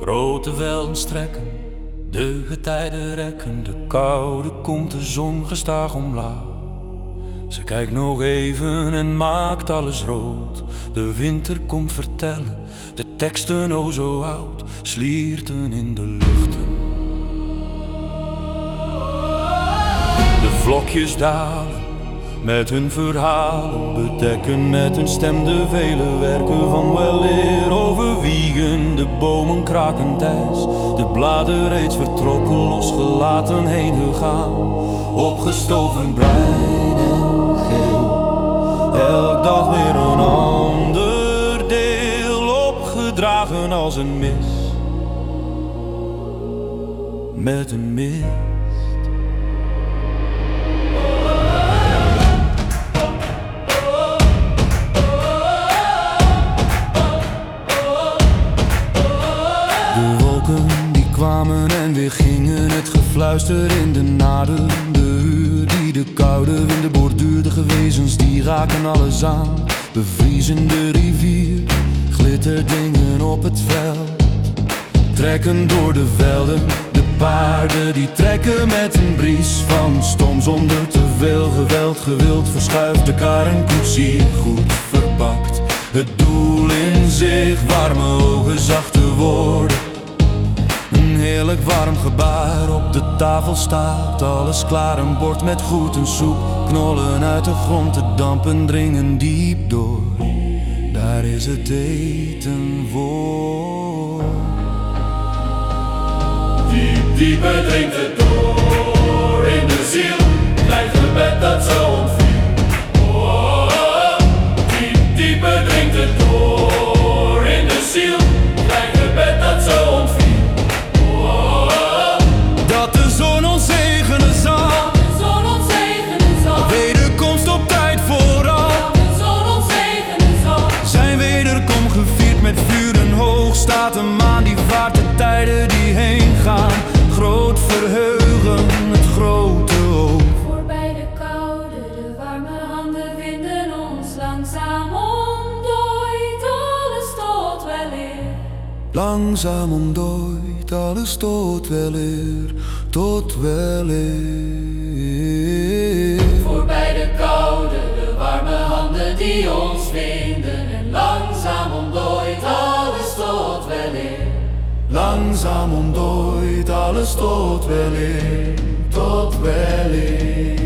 Grote velden strekken, de getijden rekken, de koude komt de zon gestaag omlaag. Ze kijkt nog even en maakt alles rood. De winter komt vertellen, de teksten o zo oud, slierten in de luchten. De vlokjes dalen met hun verhalen, bedekken met hun stem de vele werken van weleer. Overwiegen de bomen kraken thuis, de bladen reeds vertrokken, losgelaten heen gegaan. Opgestoven bruin en geel, elk dag weer een ander deel, opgedragen als een mis. Met een mist. En weer gingen, het gefluister in de naden. De uur die de koude winden borduurde, gewezens die raken alles aan. Bevriezende rivier, glitterdingen op het veld. Trekken door de velden, de paarden die trekken met een bries van stom zonder te veel geweld. Gewild verschuift de kar en koetsier goed verpakt. Het doel in zich, warme ogen, zachte woorden. Heerlijk warm gebaar. Op de tafel staat Alles klaar, een bord met goed en soep. Knollen uit de grond, de dampen dringen diep door. Daar is het eten voor. Diep, het Langzaam ontdooit, alles tot weleer, tot weleer. Voorbij de koude, de warme handen die ons vinden. En langzaam ontdooit alles tot weleer. Langzaam ontdooit, alles tot weleer, tot weleer.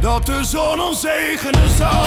Dat de zon ons zegenen zal,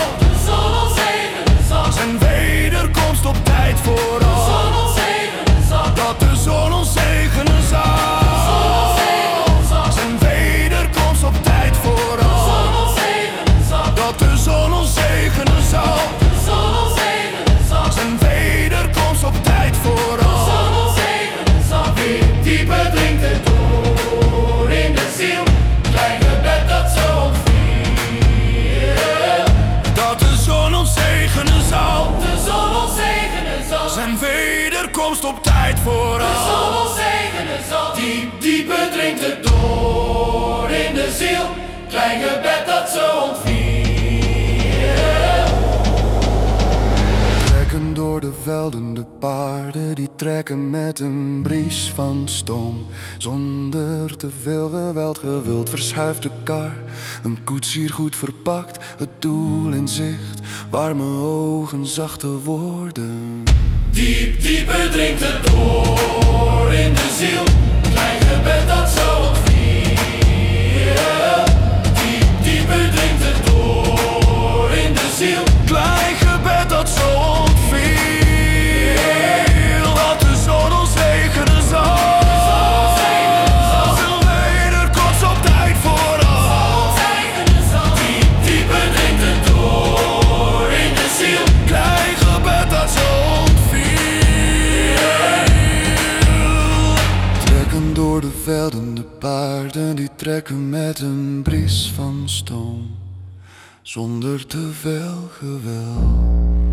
wederkomst op tijd De vooral. zon ons zegenen zal. Diep, diepe dringt het door in de ziel. Klein gebed dat zo ontviel. Trekken door de velden de paarden die trekken met een bries van stoom. Zonder te veel geweld gewild verschuift de kar. Een koetsier goed verpakt, het doel in zicht. Warme ogen, zachte woorden. Diep, diepe dringt het door in de ziel. Paarden die trekken met een bries van stoom. Zonder te veel geweld.